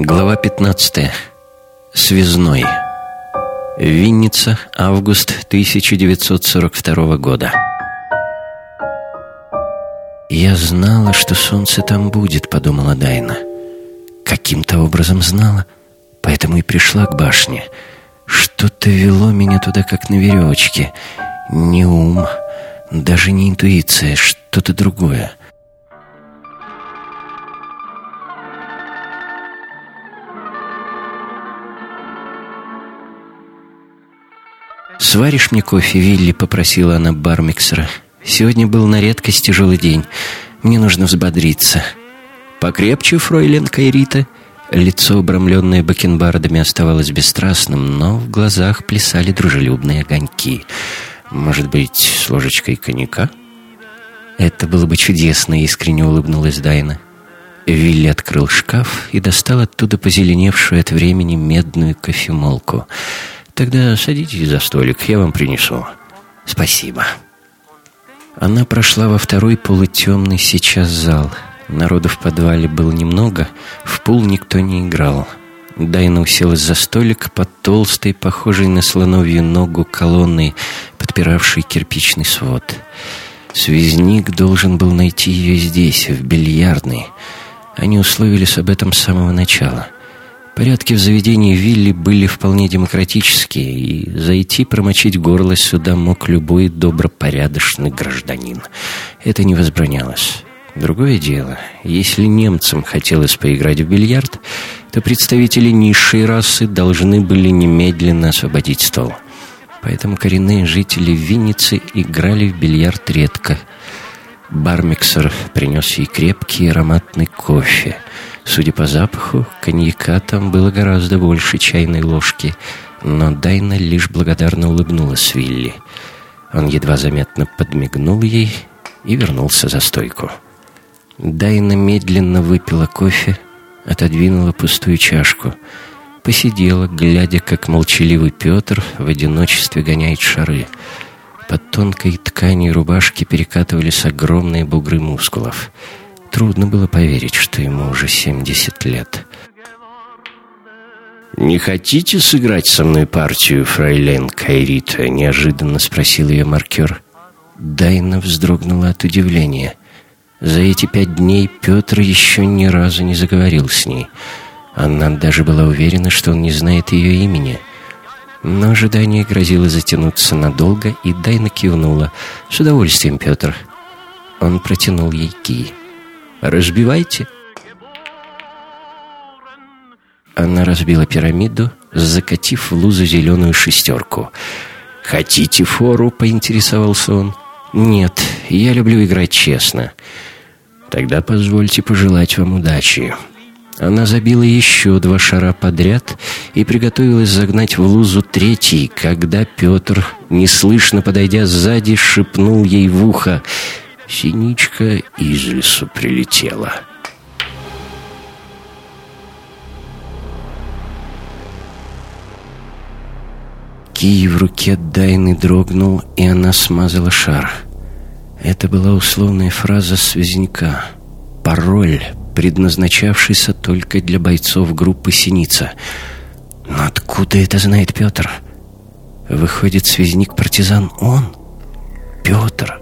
Глава 15. Связной. Винница, август 1942 года. «Я знала, что солнце там будет», — подумала Дайна. Каким-то образом знала, поэтому и пришла к башне. Что-то вело меня туда, как на веревочке. Не ум, даже не интуиция, что-то другое. «Сваришь мне кофе, Вилли?» — попросила она бармиксера. «Сегодня был на редкость тяжелый день. Мне нужно взбодриться». «Покрепче, фройлен Кайрита». Лицо, обрамленное бакенбардами, оставалось бесстрастным, но в глазах плясали дружелюбные огоньки. «Может быть, с ложечкой коньяка?» «Это было бы чудесно», — искренне улыбнулась Дайна. Вилли открыл шкаф и достал оттуда позеленевшую от времени медную кофемолку — «Тогда садитесь за столик, я вам принесу». «Спасибо». Она прошла во второй полутемный сейчас зал. Народу в подвале было немного, в пул никто не играл. Дайна уселась за столик под толстой, похожей на слоновью ногу колонной, подпиравшей кирпичный свод. Связник должен был найти ее здесь, в бильярдной. Они условились об этом с самого начала — Порядки в заведении Вилли были вполне демократические, и зайти промочить горло сюда мог любой добропорядочный гражданин. Это не возбранялось. Другое дело, если немцам хотелось поиграть в бильярд, то представители низшей расы должны были немедленно освободить стол. Поэтому коренные жители Винницы играли в бильярд редко. Бармиксер принес ей крепкий ароматный кофе — Судя по запаху, коньяка там было гораздо больше чайной ложки, но Дайна лишь благодарно улыбнулась Вилли. Он едва заметно подмигнул ей и вернулся за стойку. Дайна медленно выпила кофе, отодвинула пустую чашку, посидела, глядя, как молчаливый Петр в одиночестве гоняет шары. Под тонкой тканью рубашки перекатывались огромные бугры мускулов — Трудно было поверить, что ему уже 70 лет. «Не хотите сыграть со мной партию, фрейлен Кайрита?» — неожиданно спросил ее маркер. Дайна вздрогнула от удивления. За эти пять дней Петр еще ни разу не заговорил с ней. Она даже была уверена, что он не знает ее имени. Но ожидание грозило затянуться надолго, и Дайна кивнула. «С удовольствием, Петр». Он протянул ей кий. Разбивайте. Она разбила пирамиду, закатив в лузу зеленую шестерку. «Хотите фору?» — поинтересовался он. «Нет, я люблю играть честно». «Тогда позвольте пожелать вам удачи». Она забила еще два шара подряд и приготовилась загнать в лузу третий, когда Петр, неслышно подойдя сзади, шепнул ей в ухо Синичка из лесу прилетела. Кий в руке Дайны дрогнул, и она смазала шар. Это была условная фраза связняка. Пароль, предназначавшийся только для бойцов группы «Синица». Но откуда это знает Петр? Выходит, связник-партизан он? Петр?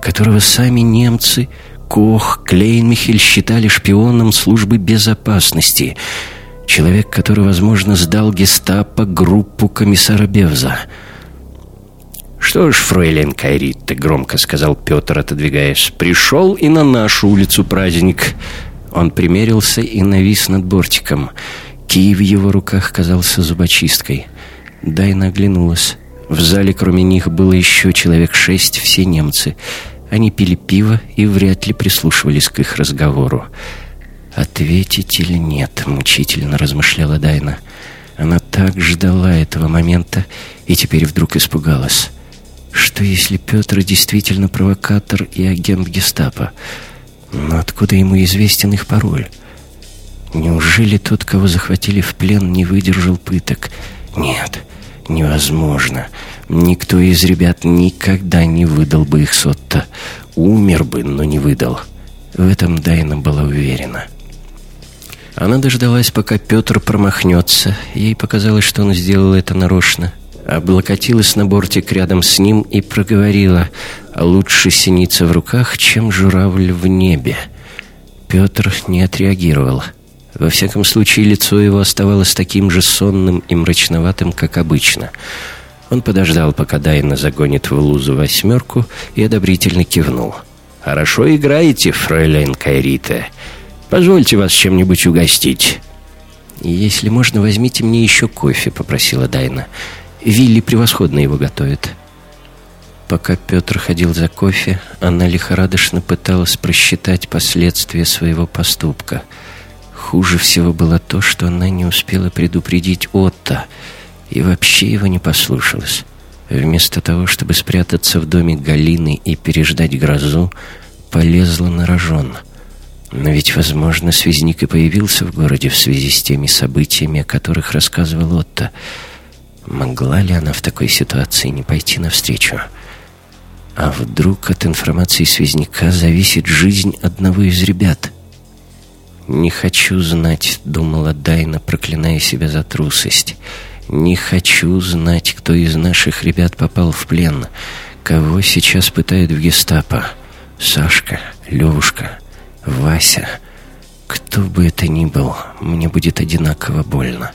которого сами немцы, Кох, Клейнмихель считали шпионом службы безопасности, человек, который, возможно, сдал гестапо группу комиссара Бевза. «Что ж, фройлен Кайритте», — громко сказал Петр, отодвигаясь, — «пришел и на нашу улицу праздник». Он примерился и навис над бортиком. Кий в его руках казался зубочисткой. Дайна оглянулась. В зале кроме них было еще человек шесть, все немцы — они пили пиво и вряд ли прислушивались к их разговору. «Ответить или нет?» — мучительно размышляла Дайна. Она так ждала этого момента и теперь вдруг испугалась. Что если Петр действительно провокатор и агент гестапо? Но откуда ему известен их пароль? Неужели тот, кого захватили в плен, не выдержал пыток? Нет, невозможно. Никто из ребят никогда не выдал бы их Сотто. Умер бы, но не выдал. В этом Дайна была уверена. Она дождалась, пока Петр промахнется. Ей показалось, что он сделал это нарочно. Облокотилась на бортик рядом с ним и проговорила «Лучше синица в руках, чем журавль в небе». Петр не отреагировал. Во всяком случае, лицо его оставалось таким же сонным и мрачноватым, как обычно. Он подождал, пока Дайна загонит в лузу восьмерку, и одобрительно кивнул. «Хорошо играете, фройлен Кайрита. Позвольте вас чем-нибудь угостить». «Если можно, возьмите мне еще кофе», — попросила Дайна. «Вилли превосходно его готовит». Пока Петр ходил за кофе, она лихорадочно пыталась просчитать последствия своего поступка. Хуже всего было то, что она не успела предупредить Отто и вообще его не послушалась. Вместо того, чтобы спрятаться в доме Галины и переждать грозу, полезла на рожон — но ведь, возможно, связник и появился в городе в связи с теми событиями, о которых рассказывал Отто. Могла ли она в такой ситуации не пойти навстречу? А вдруг от информации связняка зависит жизнь одного из ребят? «Не хочу знать», — думала Дайна, проклиная себя за трусость. «Не хочу знать, кто из наших ребят попал в плен, кого сейчас пытают в гестапо. Сашка, Левушка, Вася, кто бы это ни был, мне будет одинаково больно.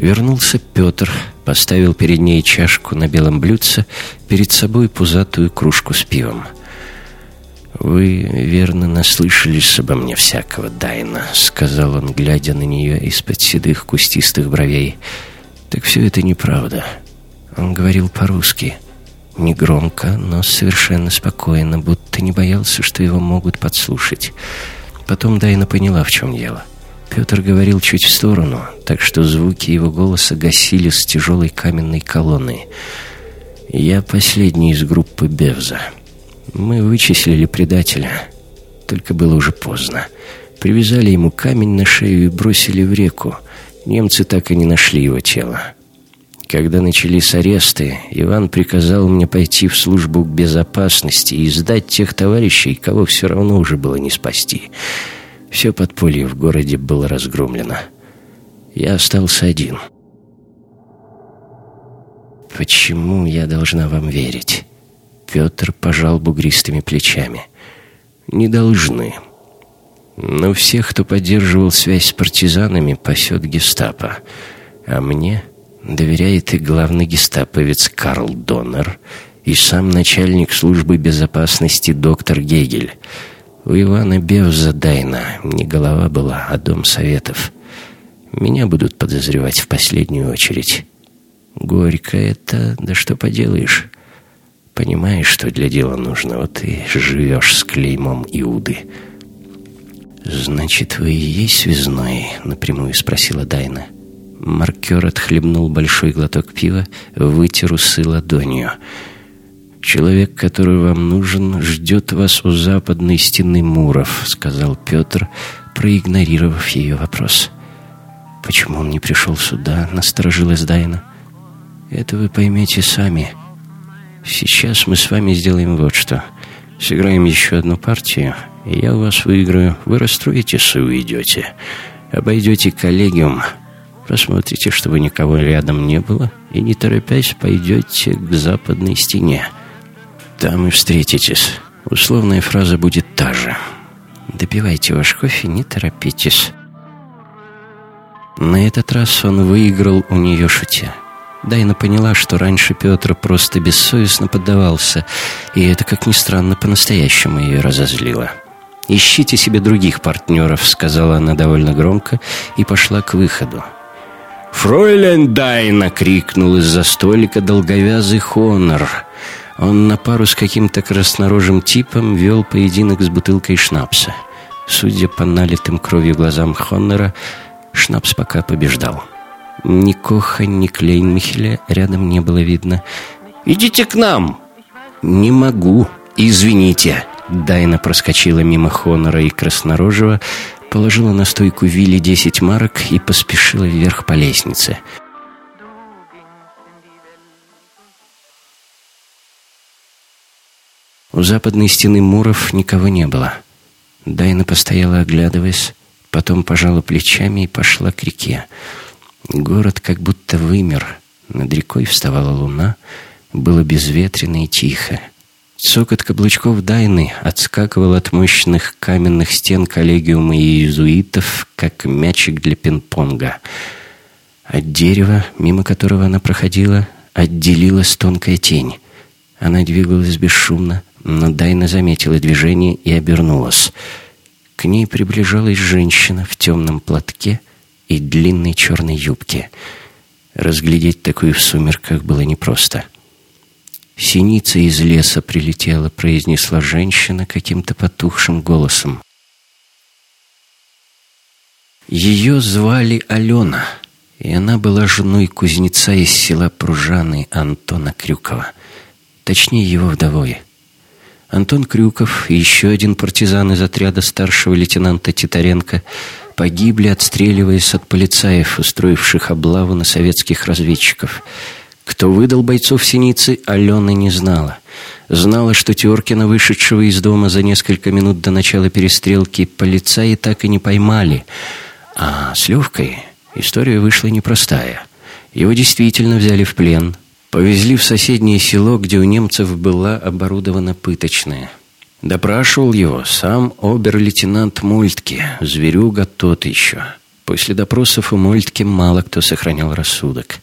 Вернулся Петр, поставил перед ней чашку на белом блюдце, перед собой пузатую кружку с пивом. «Вы, верно, наслышались обо мне всякого, Дайна», — сказал он, глядя на нее из-под седых кустистых бровей. «Так все это неправда». Он говорил по-русски — Негромко, но совершенно спокойно, будто не боялся, что его могут подслушать. Потом Дайна поняла, в чем дело. Петр говорил чуть в сторону, так что звуки его голоса гасили с тяжелой каменной колонны. «Я последний из группы Бевза. Мы вычислили предателя, только было уже поздно. Привязали ему камень на шею и бросили в реку. Немцы так и не нашли его тело. Когда начались аресты, Иван приказал мне пойти в службу безопасности и сдать тех товарищей, кого все равно уже было не спасти. Все подполье в городе было разгромлено. Я остался один. «Почему я должна вам верить?» Петр пожал бугристыми плечами. «Не должны. Но всех, кто поддерживал связь с партизанами, пасет гестапо. А мне доверяет и главный гестаповец Карл Доннер, и сам начальник службы безопасности доктор Гегель. У Ивана Бевза Дайна не голова была, а дом советов. Меня будут подозревать в последнюю очередь. Горько это, да что поделаешь. Понимаешь, что для дела нужно, вот и живешь с клеймом Иуды. «Значит, вы и есть связной?» — напрямую спросила Дайна. — Маркер отхлебнул большой глоток пива, вытер усы ладонью. «Человек, который вам нужен, ждет вас у западной стены Муров», — сказал Петр, проигнорировав ее вопрос. «Почему он не пришел сюда?» — насторожилась Дайна. «Это вы поймете сами. Сейчас мы с вами сделаем вот что. Сыграем еще одну партию, и я у вас выиграю. Вы расстроитесь и уйдете. Обойдете коллегиум, Посмотрите, чтобы никого рядом не было, и, не торопясь, пойдете к западной стене. Там и встретитесь. Условная фраза будет та же. Допивайте ваш кофе, не торопитесь. На этот раз он выиграл у нее шутя. Дайна поняла, что раньше Петр просто бессовестно поддавался, и это, как ни странно, по-настоящему ее разозлило. «Ищите себе других партнеров», — сказала она довольно громко и пошла к выходу. «Фройлен Дайна!» — крикнул из-за столика долговязый Хонор. Он на пару с каким-то краснорожим типом вел поединок с бутылкой шнапса. Судя по налитым кровью глазам Хоннера, шнапс пока побеждал. Ни Коха, ни Клейнмихеля рядом не было видно. «Идите к нам!» «Не могу, извините!» Дайна проскочила мимо Хонора и Краснорожего, положила на стойку Вилли десять марок и поспешила вверх по лестнице. У западной стены Муров никого не было. Дайна постояла, оглядываясь, Потом пожала плечами и пошла к реке. Город как будто вымер. Над рекой вставала луна. Было безветренно и тихо. Цокот каблучков Дайны отскакивал от мощных каменных стен коллегиума иезуитов, как мячик для пинг-понга. От дерева, мимо которого она проходила, отделилась тонкая тень. Она двигалась бесшумно, но Дайна заметила движение и обернулась. К ней приближалась женщина в темном платке и длинной черной юбке. Разглядеть такую в сумерках было непросто. «Синица из леса прилетела», — произнесла женщина каким-то потухшим голосом. Ее звали Алена, и она была женой кузнеца из села Пружаны Антона Крюкова. Точнее, его вдовой. Антон Крюков и еще один партизан из отряда старшего лейтенанта Титаренко погибли, отстреливаясь от полицаев, устроивших облаву на советских разведчиков. Кто выдал бойцов Синицы, Алена не знала. Знала, что Теркина, вышедшего из дома за несколько минут до начала перестрелки, полицаи так и не поймали. А с Левкой история вышла непростая. Его действительно взяли в плен – Повезли в соседнее село, где у немцев была оборудована пыточная. Допрашивал его сам обер-лейтенант Мультки, зверюга тот еще. После допросов у Мультки мало кто сохранял рассудок.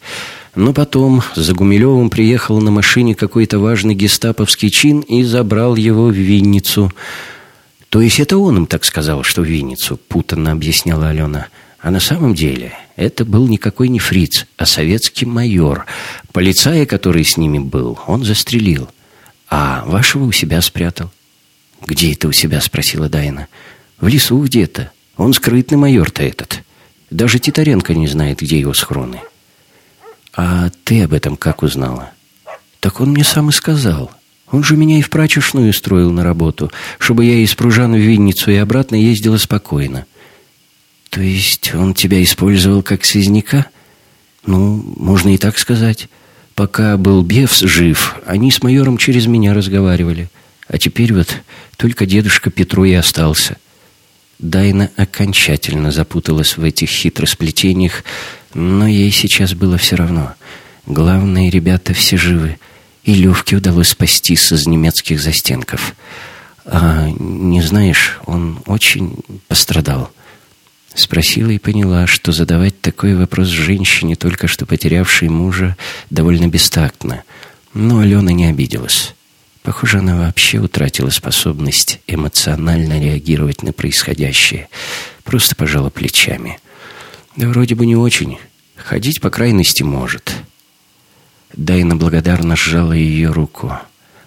Но потом за Гумилевым приехал на машине какой-то важный гестаповский чин и забрал его в Винницу. То есть это он им так сказал, что в Винницу, путанно объясняла Алена. А на самом деле это был никакой не фриц, а советский майор. Полицая, который с ними был, он застрелил. А вашего у себя спрятал. «Где это у себя?» — спросила Дайна. «В лесу где-то. Он скрытный майор-то этот. Даже Титаренко не знает, где его схроны». «А ты об этом как узнала?» «Так он мне сам и сказал. Он же меня и в прачечную строил на работу, чтобы я из Пружан в Винницу и обратно ездила спокойно». То есть он тебя использовал как связняка? Ну, можно и так сказать. Пока был Бевс жив, они с майором через меня разговаривали. А теперь вот только дедушка Петру и остался. Дайна окончательно запуталась в этих хитросплетениях, но ей сейчас было все равно. Главное, ребята все живы, и Левке удалось спастись из немецких застенков. А не знаешь, он очень пострадал. Спросила и поняла, что задавать такой вопрос женщине, только что потерявшей мужа, довольно бестактно. Но Алена не обиделась. Похоже, она вообще утратила способность эмоционально реагировать на происходящее. Просто пожала плечами. Да вроде бы не очень. Ходить, по крайности, может. Дайна благодарно сжала ее руку.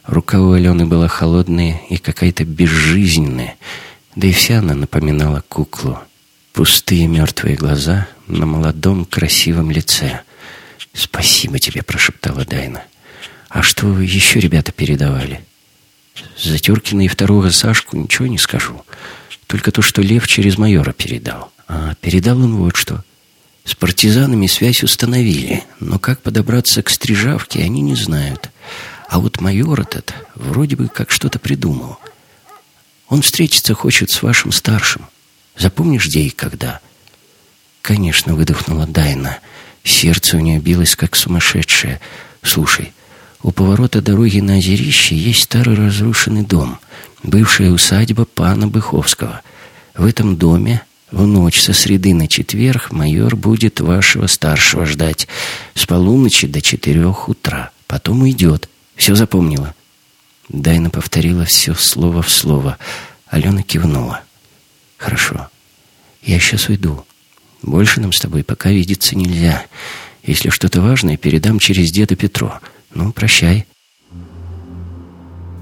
Рука у Алены была холодная и какая-то безжизненная, да и вся она напоминала куклу. Пустые мертвые глаза на молодом красивом лице. «Спасибо тебе», — прошептала Дайна. «А что вы еще ребята передавали?» «За Тюркина и второго Сашку ничего не скажу. Только то, что Лев через майора передал. А передал он вот что. С партизанами связь установили, но как подобраться к Стрижавке, они не знают. А вот майор этот вроде бы как что-то придумал. Он встретиться хочет с вашим старшим. Запомнишь, где и когда?» «Конечно», — выдохнула Дайна. Сердце у нее билось, как сумасшедшее. «Слушай, у поворота дороги на озерище есть старый разрушенный дом, бывшая усадьба пана Быховского. В этом доме в ночь со среды на четверг майор будет вашего старшего ждать с полуночи до четырех утра. Потом уйдет. Все запомнила?» Дайна повторила все слово в слово. Алена кивнула. «Хорошо. Я сейчас уйду. Больше нам с тобой пока видеться нельзя. Если что-то важное, передам через деда Петро. Ну, прощай».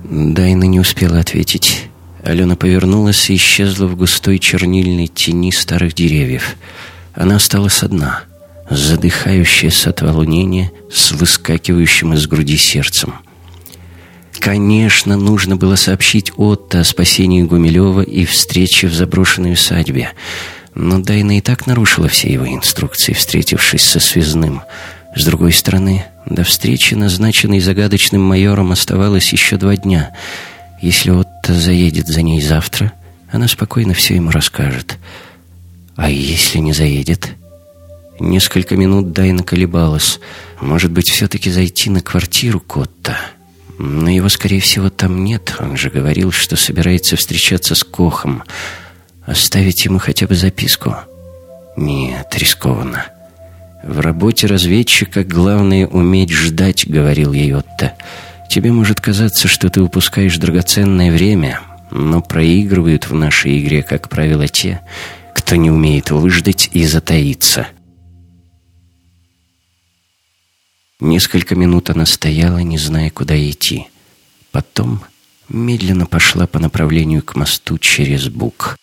Дайна не успела ответить. Алена повернулась и исчезла в густой чернильной тени старых деревьев. Она осталась одна, задыхающаяся от волнения, с выскакивающим из груди сердцем. Конечно, нужно было сообщить Отто о спасении Гумилева и встрече в заброшенной усадьбе. Но Дайна и так нарушила все его инструкции, встретившись со связным. С другой стороны, до встречи, назначенной загадочным майором, оставалось еще два дня. Если Отто заедет за ней завтра, она спокойно все ему расскажет. А если не заедет? Несколько минут Дайна колебалась. Может быть, все-таки зайти на квартиру Котта? Но его, скорее всего, там нет. Он же говорил, что собирается встречаться с Кохом. Оставить ему хотя бы записку? Нет, рискованно. В работе разведчика главное уметь ждать, говорил ей Отто. Тебе может казаться, что ты упускаешь драгоценное время, но проигрывают в нашей игре, как правило, те, кто не умеет выждать и затаиться. Несколько минут она стояла, не зная, куда идти. Потом медленно пошла по направлению к мосту через Бук.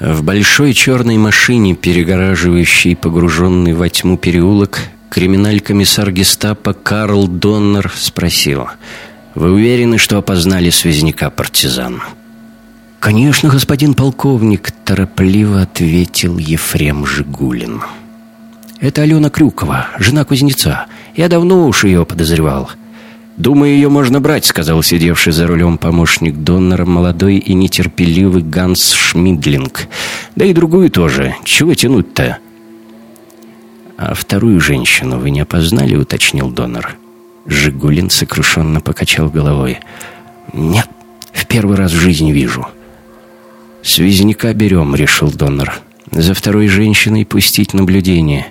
В большой черной машине, перегораживающей погруженный во тьму переулок, криминаль-комиссар гестапо Карл Доннер спросил, «Вы уверены, что опознали связняка-партизан?» «Конечно, господин полковник», — торопливо ответил Ефрем Жигулин. «Это Алена Крюкова, жена кузнеца. Я давно уж ее подозревал. «Думаю, ее можно брать», — сказал сидевший за рулем помощник Доннера, молодой и нетерпеливый Ганс Шмидлинг. «Да и другую тоже. Чего тянуть-то?» «А вторую женщину вы не опознали?» — уточнил Доннер. Жигулин сокрушенно покачал головой. «Нет, в первый раз в жизни вижу». «Связняка берем», — решил Доннер. «За второй женщиной пустить наблюдение.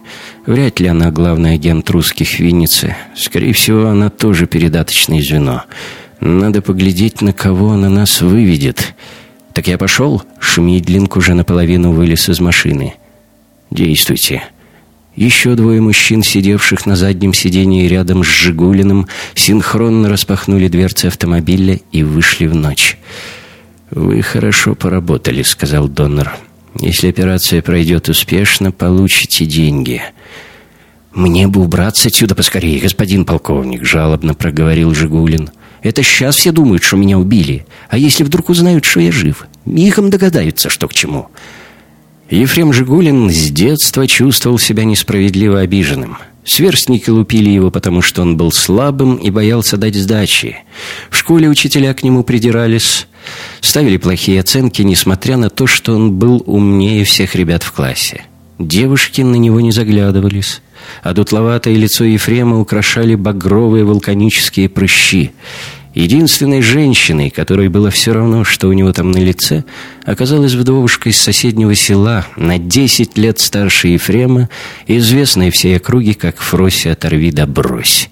Вряд ли она главный агент русских в. Скорее всего, она тоже передаточное звено. Надо поглядеть, на кого она нас выведет. Так я пошел. Шмидлинг уже наполовину вылез из машины. Действуйте. Еще двое мужчин, сидевших на заднем сидении рядом с Жигулиным, синхронно распахнули дверцы автомобиля и вышли в ночь. «Вы хорошо поработали», — сказал донор. «Если операция пройдет успешно, получите деньги». «Мне бы убраться отсюда поскорее, господин полковник», — жалобно проговорил Жигулин. «Это сейчас все думают, что меня убили. А если вдруг узнают, что я жив? Мигом догадаются, что к чему». Ефрем Жигулин с детства чувствовал себя несправедливо обиженным. Сверстники лупили его, потому что он был слабым и боялся дать сдачи. В школе учителя к нему придирались, ставили плохие оценки, несмотря на то, что он был умнее всех ребят в классе. Девушки на него не заглядывались а дутловатое лицо Ефрема украшали багровые вулканические прыщи. Единственной женщиной, которой было все равно, что у него там на лице, оказалась вдовушка из соседнего села, на десять лет старше Ефрема, известная всей округе как Фрося «Оторви да брось».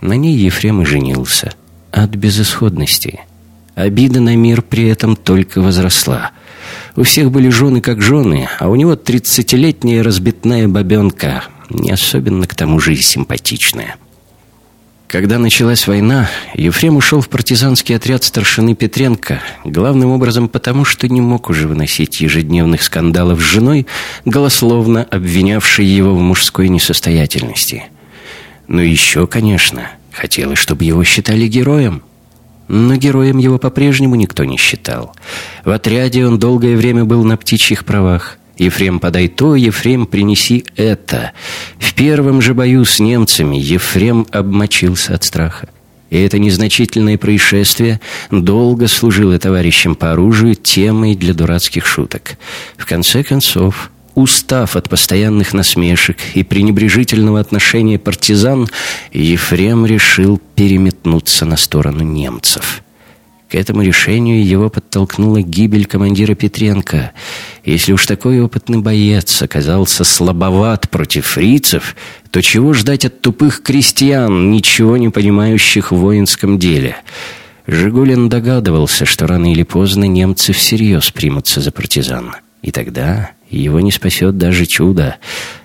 На ней Ефрем и женился. От безысходности. Обида на мир при этом только возросла. У всех были жены как жены, а у него тридцатилетняя разбитная бабенка, не особенно к тому же и симпатичная. Когда началась война, Ефрем ушел в партизанский отряд старшины Петренко, главным образом потому, что не мог уже выносить ежедневных скандалов с женой, голословно обвинявшей его в мужской несостоятельности. Но еще, конечно, хотелось, чтобы его считали героем. Но героем его по-прежнему никто не считал. В отряде он долгое время был на птичьих правах – Ефрем, подай то, Ефрем, принеси это. В первом же бою с немцами Ефрем обмочился от страха. И это незначительное происшествие долго служило товарищам по оружию темой для дурацких шуток. В конце концов, устав от постоянных насмешек и пренебрежительного отношения партизан, Ефрем решил переметнуться на сторону немцев. Этому решению его подтолкнула гибель командира Петренко. Если уж такой опытный боец оказался слабоват против фрицев, то чего ждать от тупых крестьян, ничего не понимающих в воинском деле? Жигулин догадывался, что рано или поздно немцы всерьез примутся за партизан. И тогда его не спасет даже чудо,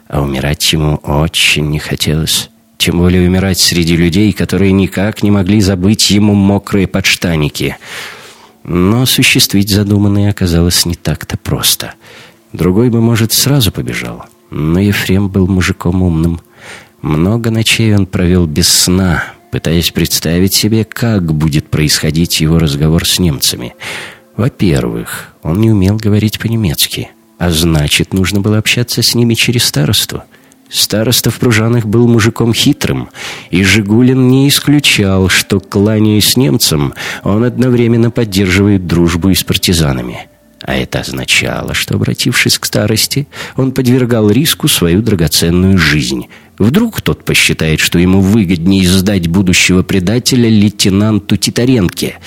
а умирать ему очень не хотелось. Тем более умирать среди людей, которые никак не могли забыть ему мокрые подштаники. Но осуществить задуманное оказалось не так-то просто. Другой бы, может, сразу побежал. Но Ефрем был мужиком умным. Много ночей он провел без сна, пытаясь представить себе, как будет происходить его разговор с немцами. Во-первых, он не умел говорить по-немецки, а значит, нужно было общаться с ними через старосту. Староста в Пружанах был мужиком хитрым, и Жигулин не исключал, что, кланяясь немцам, он одновременно поддерживает дружбу и с партизанами. А это означало, что, обратившись к старости, он подвергал риску свою драгоценную жизнь. Вдруг тот посчитает, что ему выгоднее сдать будущего предателя лейтенанту Титаренке.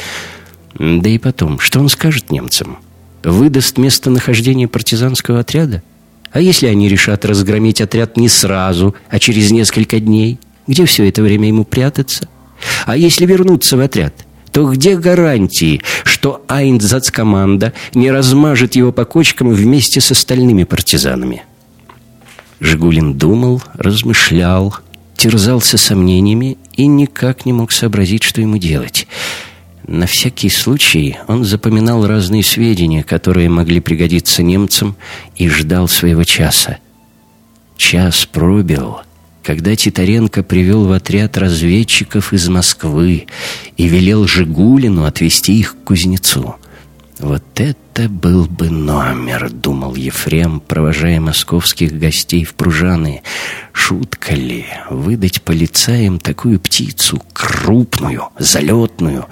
Да и потом, что он скажет немцам? Выдаст местонахождение партизанского отряда? А если они решат разгромить отряд не сразу, а через несколько дней? Где все это время ему прятаться? А если вернуться в отряд? то где гарантии, что Айнзацкоманда не размажет его по кочкам вместе с остальными партизанами? Жигулин думал, размышлял, терзался сомнениями и никак не мог сообразить, что ему делать. На всякий случай он запоминал разные сведения, которые могли пригодиться немцам, и ждал своего часа. Час пробил — когда Титаренко привел в отряд разведчиков из Москвы и велел Жигулину отвезти их к кузнецу. «Вот это был бы номер», — думал Ефрем, провожая московских гостей в Пружаны. «Шутка ли выдать полицаям такую птицу, крупную, залетную?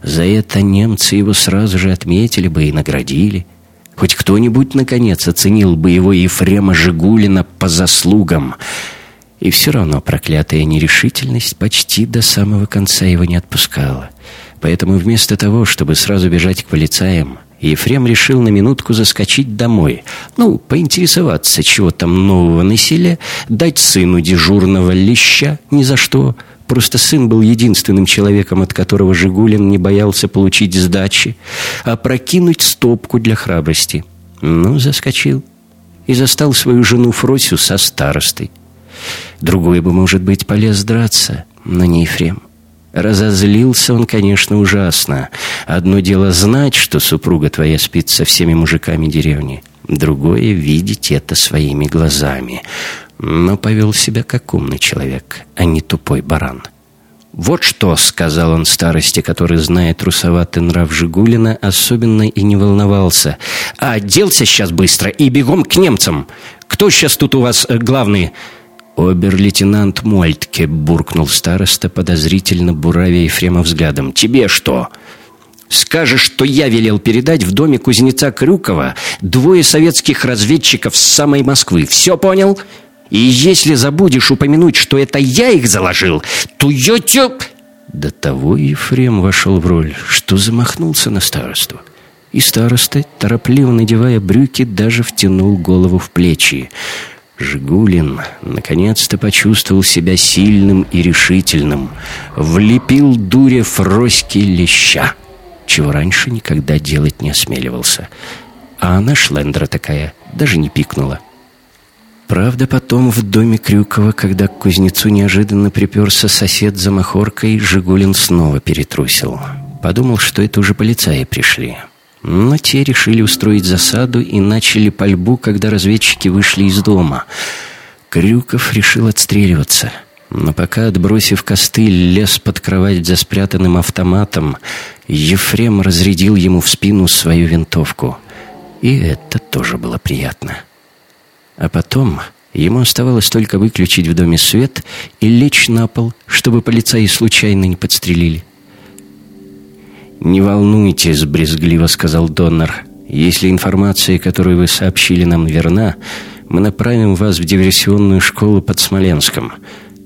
За это немцы его сразу же отметили бы и наградили». Хоть кто-нибудь, наконец, оценил бы его Ефрема Жигулина по заслугам — и все равно проклятая нерешительность почти до самого конца его не отпускала. Поэтому вместо того, чтобы сразу бежать к полицаям, Ефрем решил на минутку заскочить домой. Ну, поинтересоваться, чего там нового на селе, дать сыну дежурного леща ни за что. Просто сын был единственным человеком, от которого Жигулин не боялся получить сдачи, а прокинуть стопку для храбрости. Ну, заскочил. И застал свою жену Фросю со старостой. Другой бы, может быть, полез драться, но не Ефрем. Разозлился он, конечно, ужасно. Одно дело знать, что супруга твоя спит со всеми мужиками деревни. Другое — видеть это своими глазами. Но повел себя как умный человек, а не тупой баран. «Вот что», — сказал он старости, который, зная трусоватый нрав Жигулина, особенно и не волновался. «А, оделся сейчас быстро и бегом к немцам. Кто сейчас тут у вас э, главный?» «Обер-лейтенант Мольтке», — буркнул староста, подозрительно буравя Ефрема взглядом. «Тебе что?» «Скажешь, что я велел передать в доме кузнеца Крюкова двое советских разведчиков с самой Москвы. Все понял? И если забудешь упомянуть, что это я их заложил, то я тебя...» До того Ефрем вошел в роль, что замахнулся на старосту. И староста, торопливо надевая брюки, даже втянул голову в плечи. Жигулин наконец-то почувствовал себя сильным и решительным. Влепил дуре Фроськи леща, чего раньше никогда делать не осмеливался. А она, шлендра такая, даже не пикнула. Правда, потом в доме Крюкова, когда к кузнецу неожиданно приперся сосед за махоркой, Жигулин снова перетрусил. Подумал, что это уже полицаи пришли. Но те решили устроить засаду и начали пальбу, когда разведчики вышли из дома. Крюков решил отстреливаться. Но пока, отбросив костыль, лез под кровать за спрятанным автоматом, Ефрем разрядил ему в спину свою винтовку. И это тоже было приятно. А потом ему оставалось только выключить в доме свет и лечь на пол, чтобы полицаи случайно не подстрелили. «Не волнуйтесь», — брезгливо сказал донор. «Если информация, которую вы сообщили нам, верна, мы направим вас в диверсионную школу под Смоленском.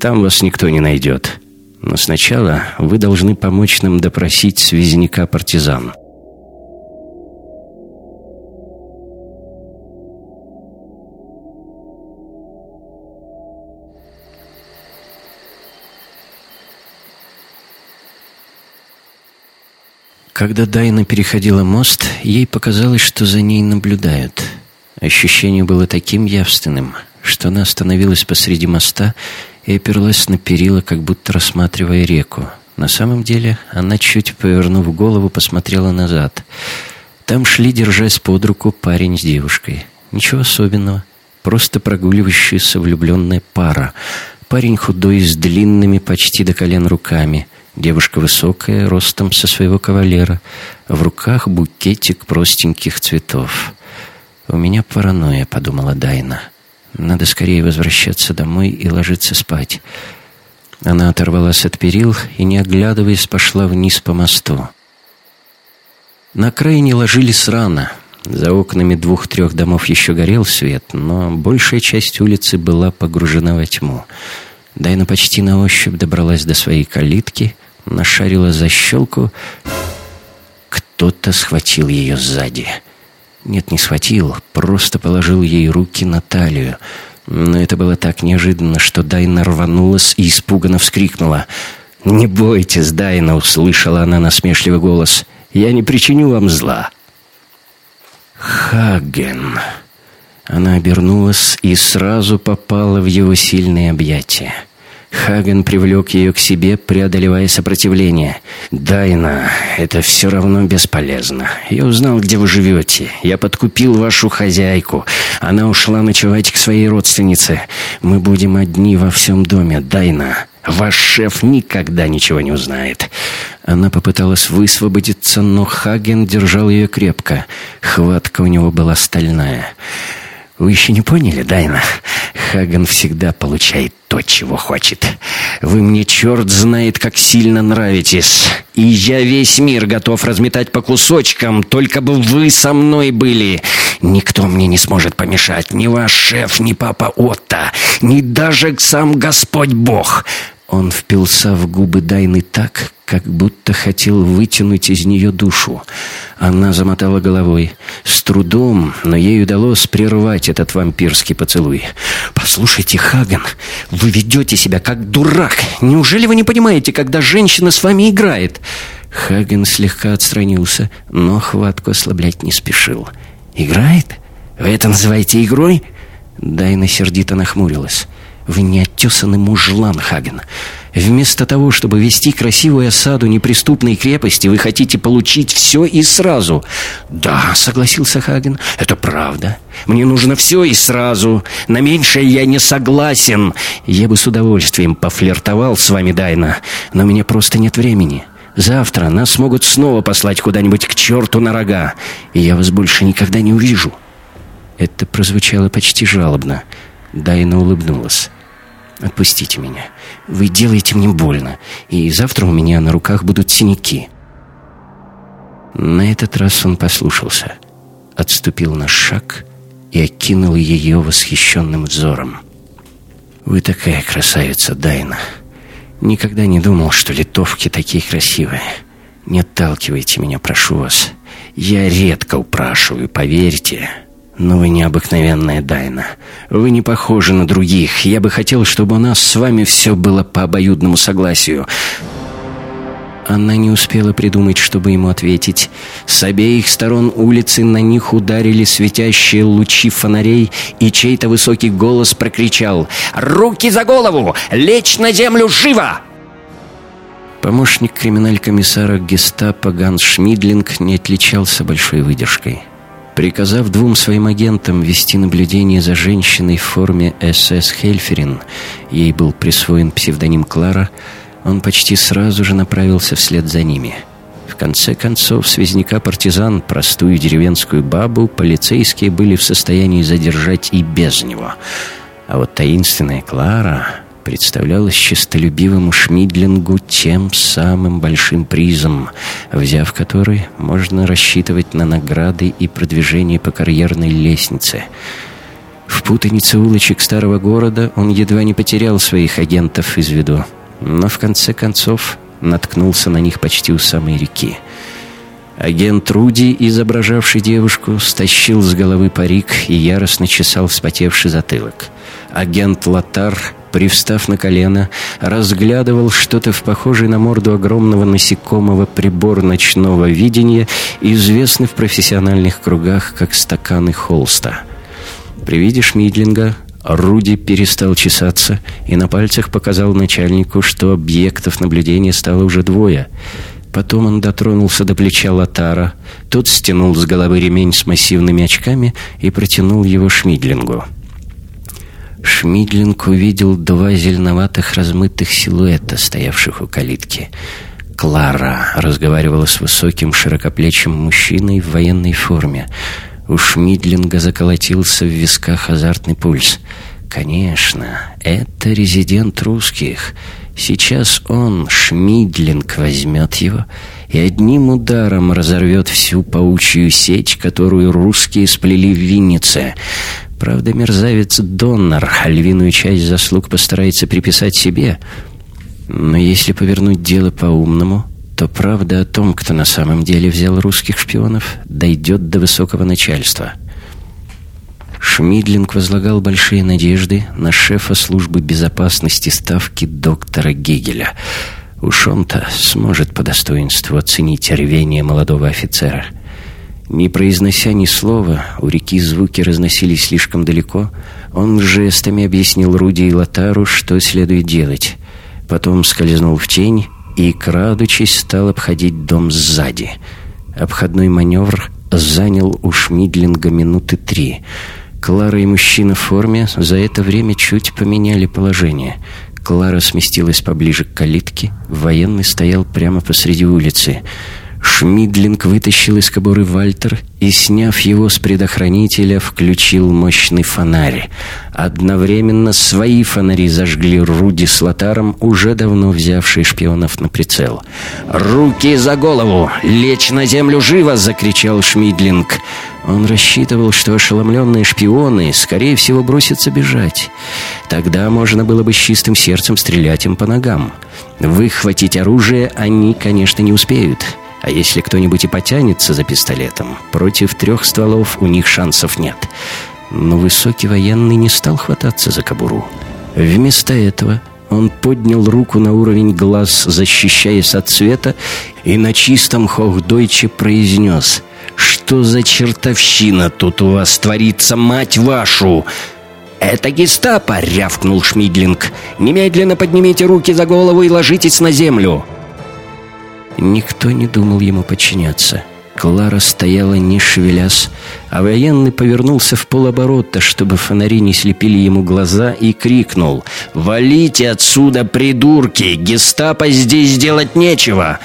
Там вас никто не найдет. Но сначала вы должны помочь нам допросить связняка партизан». Когда Дайна переходила мост, ей показалось, что за ней наблюдают. Ощущение было таким явственным, что она остановилась посреди моста и оперлась на перила, как будто рассматривая реку. На самом деле она, чуть повернув голову, посмотрела назад. Там шли, держась под руку, парень с девушкой. Ничего особенного, просто прогуливающаяся влюбленная пара. Парень худой, с длинными почти до колен руками — Девушка высокая, ростом со своего кавалера. В руках букетик простеньких цветов. «У меня паранойя», — подумала Дайна. Надо скорее возвращаться домой и ложиться спать. Она оторвалась от перил и, не оглядываясь, пошла вниз по мосту. На крайне ложились рано. За окнами двух-трех домов еще горел свет, но большая часть улицы была погружена во тьму. Дайна почти на ощупь добралась до своей калитки, нашарила защелку. Кто-то схватил ее сзади. Нет, не схватил, просто положил ей руки на талию. Но это было так неожиданно, что Дайна рванулась и испуганно вскрикнула. «Не бойтесь, Дайна!» — услышала она насмешливый голос. «Я не причиню вам зла!» «Хаген!» Она обернулась и сразу попала в его сильные объятия. Хаген привлек ее к себе, преодолевая сопротивление. «Дайна, это все равно бесполезно. Я узнал, где вы живете. Я подкупил вашу хозяйку. Она ушла ночевать к своей родственнице. Мы будем одни во всем доме, Дайна. Ваш шеф никогда ничего не узнает». Она попыталась высвободиться, но Хаген держал ее крепко. Хватка у него была стальная. «Вы еще не поняли, Дайна? Хаган всегда получает то, чего хочет. Вы мне черт знает, как сильно нравитесь. И я весь мир готов разметать по кусочкам, только бы вы со мной были. Никто мне не сможет помешать, ни ваш шеф, ни папа Отто, ни даже сам Господь Бог. Он впился в губы Дайны так, как будто хотел вытянуть из нее душу. Она замотала головой. С трудом, но ей удалось прервать этот вампирский поцелуй. «Послушайте, Хаган, вы ведете себя как дурак. Неужели вы не понимаете, когда женщина с вами играет?» Хаген слегка отстранился, но хватку ослаблять не спешил. «Играет? Вы это называете игрой?» Дайна сердито нахмурилась. Вы неоттесанный мужлан, Хаген. Вместо того, чтобы вести красивую осаду неприступной крепости, вы хотите получить все и сразу. Да, согласился Хаген, это правда. Мне нужно все и сразу. На меньшее я не согласен. Я бы с удовольствием пофлиртовал с вами, Дайна, но меня просто нет времени. Завтра нас могут снова послать куда-нибудь к черту на рога, и я вас больше никогда не увижу. Это прозвучало почти жалобно. Дайна улыбнулась. Отпустите меня. Вы делаете мне больно, и завтра у меня на руках будут синяки. На этот раз он послушался, отступил на шаг и окинул ее восхищенным взором. «Вы такая красавица, Дайна. Никогда не думал, что литовки такие красивые. Не отталкивайте меня, прошу вас. Я редко упрашиваю, поверьте». Но вы необыкновенная Дайна. Вы не похожи на других. Я бы хотел, чтобы у нас с вами все было по обоюдному согласию. Она не успела придумать, чтобы ему ответить. С обеих сторон улицы на них ударили светящие лучи фонарей, и чей-то высокий голос прокричал «Руки за голову! Лечь на землю живо!» Помощник криминаль-комиссара гестапо Ганс Шмидлинг не отличался большой выдержкой. Приказав двум своим агентам вести наблюдение за женщиной в форме СС Хельферин, ей был присвоен псевдоним Клара, он почти сразу же направился вслед за ними. В конце концов, связняка-партизан, простую деревенскую бабу, полицейские были в состоянии задержать и без него. А вот таинственная Клара представлялась честолюбивому Шмидлингу тем самым большим призом, взяв который, можно рассчитывать на награды и продвижение по карьерной лестнице. В путанице улочек старого города он едва не потерял своих агентов из виду, но в конце концов наткнулся на них почти у самой реки. Агент Руди, изображавший девушку, стащил с головы парик и яростно чесал вспотевший затылок. Агент Латар привстав на колено, разглядывал что-то в похожий на морду огромного насекомого прибор ночного видения, известный в профессиональных кругах как стаканы холста. При виде Шмидлинга Руди перестал чесаться и на пальцах показал начальнику, что объектов наблюдения стало уже двое. Потом он дотронулся до плеча Латара, тот стянул с головы ремень с массивными очками и протянул его Шмидлингу. Шмидлинг увидел два зеленоватых размытых силуэта, стоявших у калитки. Клара разговаривала с высоким широкоплечим мужчиной в военной форме. У Шмидлинга заколотился в висках азартный пульс. Конечно, это резидент русских. Сейчас он, Шмидлинг, возьмет его и одним ударом разорвет всю паучью сеть, которую русские сплели в Виннице. Правда, мерзавец Доннер львиную часть заслуг постарается приписать себе. Но если повернуть дело по-умному, то правда о том, кто на самом деле взял русских шпионов, дойдет до высокого начальства. Шмидлинг возлагал большие надежды на шефа службы безопасности ставки доктора Гегеля. Уж он-то сможет по достоинству оценить рвение молодого офицера. Не произнося ни слова, у реки звуки разносились слишком далеко. Он жестами объяснил Руди и Лотару, что следует делать. Потом скользнул в тень и, крадучись, стал обходить дом сзади. Обходной маневр занял у Шмидлинга минуты три. Клара и мужчина в форме за это время чуть поменяли положение. Клара сместилась поближе к калитке, военный стоял прямо посреди улицы — Шмидлинг вытащил из кобуры Вальтер и, сняв его с предохранителя, включил мощный фонарь. Одновременно свои фонари зажгли Руди с Лотаром, уже давно взявшие шпионов на прицел. «Руки за голову! Лечь на землю живо!» — закричал Шмидлинг. Он рассчитывал, что ошеломленные шпионы, скорее всего, бросятся бежать. Тогда можно было бы с чистым сердцем стрелять им по ногам. Выхватить оружие они, конечно, не успеют. А если кто-нибудь и потянется за пистолетом, против трех стволов у них шансов нет. Но высокий военный не стал хвататься за кобуру. Вместо этого он поднял руку на уровень глаз, защищаясь от света, и на чистом хохдойче произнес «Что за чертовщина тут у вас творится, мать вашу?» «Это гестапо!» — рявкнул Шмидлинг. «Немедленно поднимите руки за голову и ложитесь на землю!» Никто не думал ему подчиняться. Клара стояла не шевелясь, а военный повернулся в полоборота, чтобы фонари не слепили ему глаза, и крикнул «Валите отсюда, придурки! Гестапо здесь делать нечего!»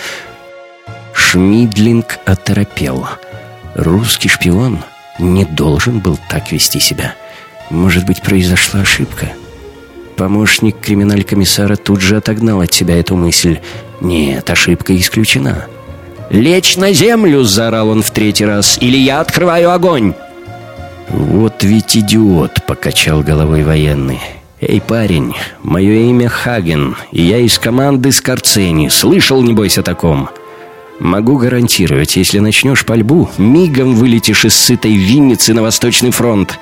Шмидлинг оторопел. Русский шпион не должен был так вести себя. Может быть, произошла ошибка? Помощник криминаль-комиссара тут же отогнал от себя эту мысль. Нет, ошибка исключена. «Лечь на землю!» — заорал он в третий раз. «Или я открываю огонь!» «Вот ведь идиот!» — покачал головой военный. «Эй, парень, мое имя Хаген, и я из команды Скорцени. Слышал, небось, о таком?» «Могу гарантировать, если начнешь пальбу, мигом вылетишь из сытой Винницы на Восточный фронт».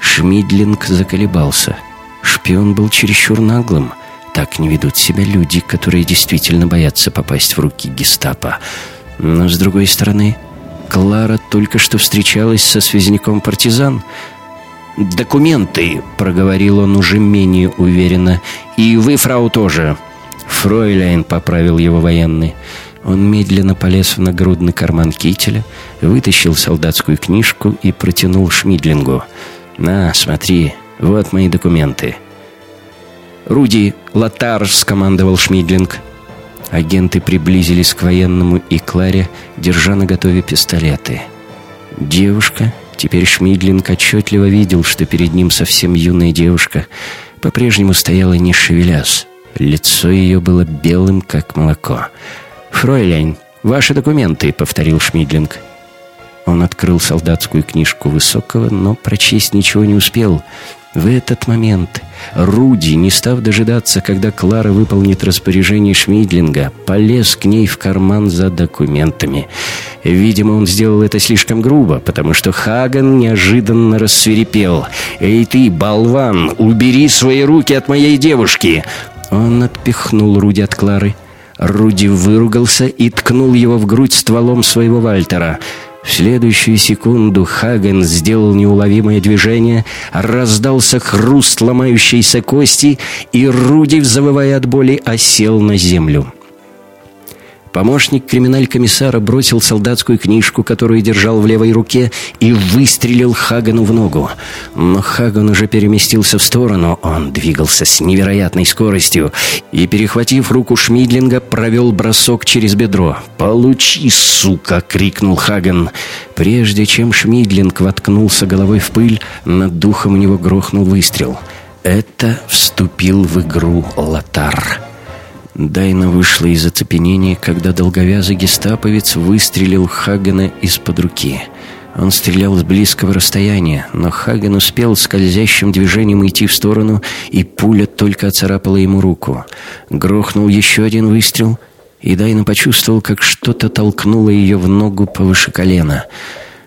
Шмидлинг заколебался. Шпион был чересчур наглым — так не ведут себя люди, которые действительно боятся попасть в руки гестапо. Но, с другой стороны, Клара только что встречалась со связняком партизан. «Документы», — проговорил он уже менее уверенно. «И вы, фрау, тоже». «Фройляйн», — поправил его военный. Он медленно полез в нагрудный карман кителя, вытащил солдатскую книжку и протянул Шмидлингу. «На, смотри, вот мои документы». «Руди, Лотар!» — скомандовал Шмидлинг. Агенты приблизились к военному и Кларе, держа на готове пистолеты. Девушка, теперь Шмидлинг отчетливо видел, что перед ним совсем юная девушка, по-прежнему стояла не шевелясь. Лицо ее было белым, как молоко. «Фройляйн, ваши документы», — повторил Шмидлинг. Он открыл солдатскую книжку Высокого, но прочесть ничего не успел — в этот момент Руди, не став дожидаться, когда Клара выполнит распоряжение Шмидлинга, полез к ней в карман за документами. Видимо, он сделал это слишком грубо, потому что Хаган неожиданно рассверепел. «Эй ты, болван, убери свои руки от моей девушки!» Он отпихнул Руди от Клары. Руди выругался и ткнул его в грудь стволом своего Вальтера – в следующую секунду Хаген сделал неуловимое движение, раздался хруст ломающейся кости, и Руди, завывая от боли, осел на землю. Помощник криминаль-комиссара бросил солдатскую книжку, которую держал в левой руке, и выстрелил Хагану в ногу. Но Хаган уже переместился в сторону. Он двигался с невероятной скоростью и, перехватив руку Шмидлинга, провел бросок через бедро. «Получи, сука!» — крикнул Хаган. Прежде чем Шмидлинг воткнулся головой в пыль, над духом у него грохнул выстрел. Это вступил в игру Лотар. Дайна вышла из оцепенения, когда долговязый гестаповец выстрелил Хагена из-под руки. Он стрелял с близкого расстояния, но Хаген успел скользящим движением идти в сторону, и пуля только оцарапала ему руку. Грохнул еще один выстрел, и Дайна почувствовал, как что-то толкнуло ее в ногу повыше колена —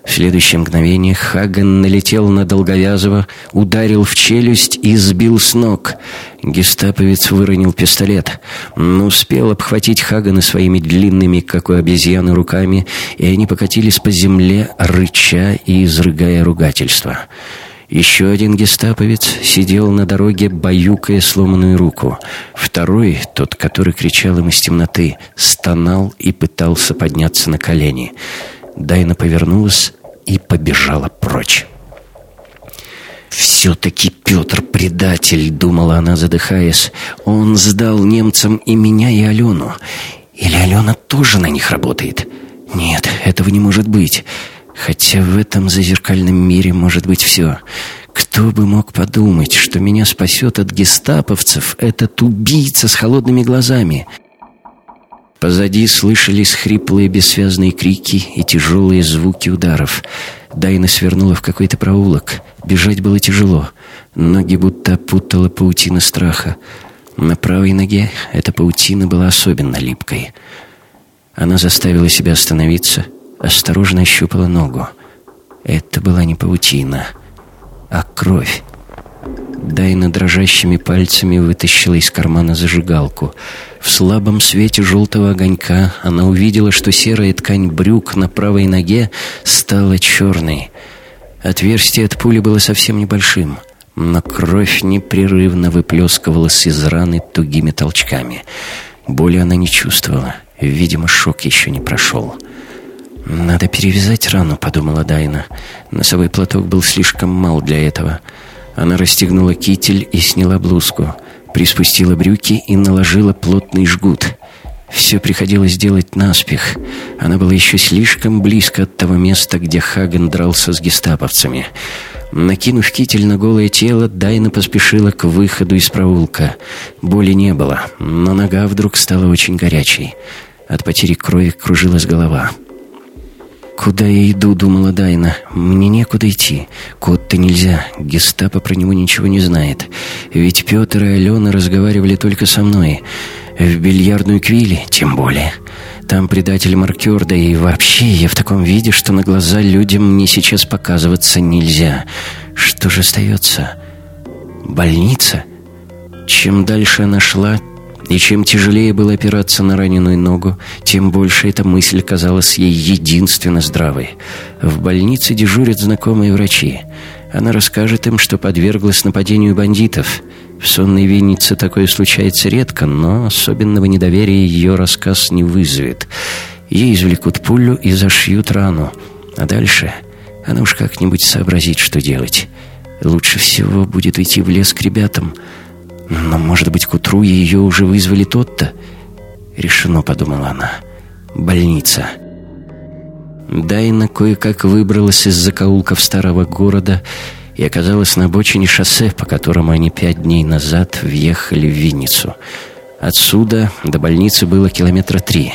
в следующее мгновение Хаген налетел на Долговязова, ударил в челюсть и сбил с ног. Гестаповец выронил пистолет, но успел обхватить Хагана своими длинными, как у обезьяны, руками, и они покатились по земле, рыча и изрыгая ругательства. Еще один гестаповец сидел на дороге, баюкая сломанную руку. Второй, тот, который кричал им из темноты, стонал и пытался подняться на колени. Дайна повернулась и побежала прочь. «Все-таки Петр предатель», — думала она, задыхаясь. «Он сдал немцам и меня, и Алену. Или Алена тоже на них работает? Нет, этого не может быть. Хотя в этом зазеркальном мире может быть все. Кто бы мог подумать, что меня спасет от гестаповцев этот убийца с холодными глазами?» Позади слышались хриплые бессвязные крики и тяжелые звуки ударов. Дайна свернула в какой-то проулок. Бежать было тяжело. Ноги будто опутала паутина страха. На правой ноге эта паутина была особенно липкой. Она заставила себя остановиться, осторожно ощупала ногу. Это была не паутина, а кровь. Дайна дрожащими пальцами вытащила из кармана зажигалку. В слабом свете желтого огонька она увидела, что серая ткань брюк на правой ноге стала черной. Отверстие от пули было совсем небольшим, но кровь непрерывно выплескивалась из раны тугими толчками. Боли она не чувствовала. Видимо, шок еще не прошел. «Надо перевязать рану», — подумала Дайна. Носовой платок был слишком мал для этого. Она расстегнула китель и сняла блузку, приспустила брюки и наложила плотный жгут. Все приходилось делать наспех. Она была еще слишком близко от того места, где Хаген дрался с гестаповцами. Накинув китель на голое тело, Дайна поспешила к выходу из проулка. Боли не было, но нога вдруг стала очень горячей. От потери крови кружилась голова. «Куда я иду?» — думала Дайна. «Мне некуда идти. Кот-то нельзя. Гестапо про него ничего не знает. Ведь Петр и Алена разговаривали только со мной. В бильярдную квили тем более. Там предатель-маркер, да и вообще я в таком виде, что на глаза людям мне сейчас показываться нельзя. Что же остается? Больница?» Чем дальше она шла, и чем тяжелее было опираться на раненую ногу, тем больше эта мысль казалась ей единственно здравой. В больнице дежурят знакомые врачи. Она расскажет им, что подверглась нападению бандитов. В сонной Виннице такое случается редко, но особенного недоверия ее рассказ не вызовет. Ей извлекут пулю и зашьют рану. А дальше она уж как-нибудь сообразит, что делать. Лучше всего будет идти в лес к ребятам – но, может быть, к утру ее уже вызвали тот-то? Решено, подумала она. Больница. Дайна кое-как выбралась из закоулков старого города и оказалась на обочине шоссе, по которому они пять дней назад въехали в Винницу. Отсюда до больницы было километра три.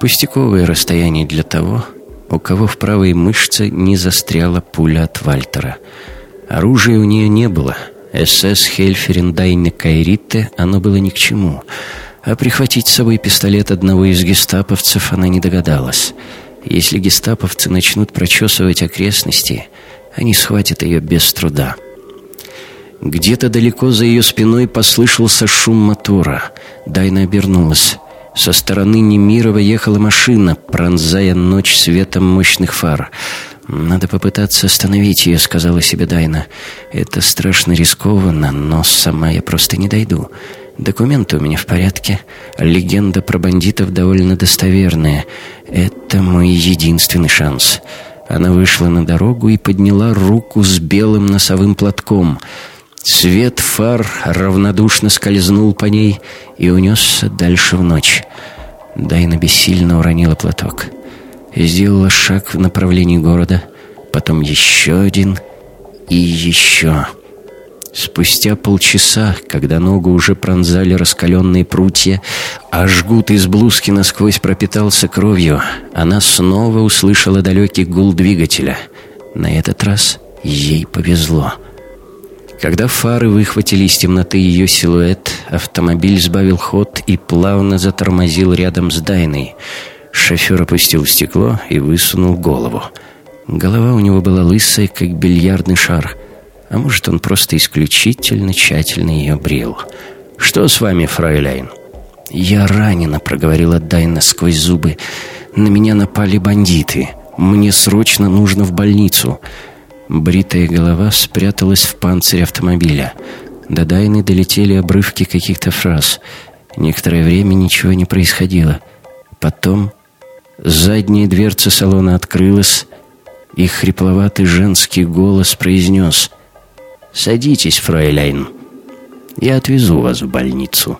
Пустяковое расстояние для того, у кого в правой мышце не застряла пуля от Вальтера. Оружия у нее не было — СС Хельферин Дайне Кайритте оно было ни к чему, а прихватить с собой пистолет одного из гестаповцев она не догадалась. Если гестаповцы начнут прочесывать окрестности, они схватят ее без труда. Где-то далеко за ее спиной послышался шум мотора. Дайна обернулась. Со стороны Немирова ехала машина, пронзая ночь светом мощных фар — «Надо попытаться остановить ее», — сказала себе Дайна. «Это страшно рискованно, но сама я просто не дойду. Документы у меня в порядке. Легенда про бандитов довольно достоверная. Это мой единственный шанс. Она вышла на дорогу и подняла руку с белым носовым платком. Свет фар равнодушно скользнул по ней и унесся дальше в ночь. Дайна бессильно уронила платок. Сделала шаг в направлении города, потом еще один и еще... Спустя полчаса, когда ногу уже пронзали раскаленные прутья, а жгут из блузки насквозь пропитался кровью, она снова услышала далекий гул двигателя. На этот раз ей повезло. Когда фары выхватили из темноты ее силуэт, автомобиль сбавил ход и плавно затормозил рядом с Дайной. Шофер опустил стекло и высунул голову. Голова у него была лысая, как бильярдный шар — а может, он просто исключительно тщательно ее брил. «Что с вами, фройляйн?» «Я ранена», — проговорила Дайна сквозь зубы. «На меня напали бандиты. Мне срочно нужно в больницу». Бритая голова спряталась в панцирь автомобиля. До Дайны долетели обрывки каких-то фраз. Некоторое время ничего не происходило. Потом задняя дверца салона открылась, и хрипловатый женский голос произнес — «Садитесь, фройляйн. Я отвезу вас в больницу».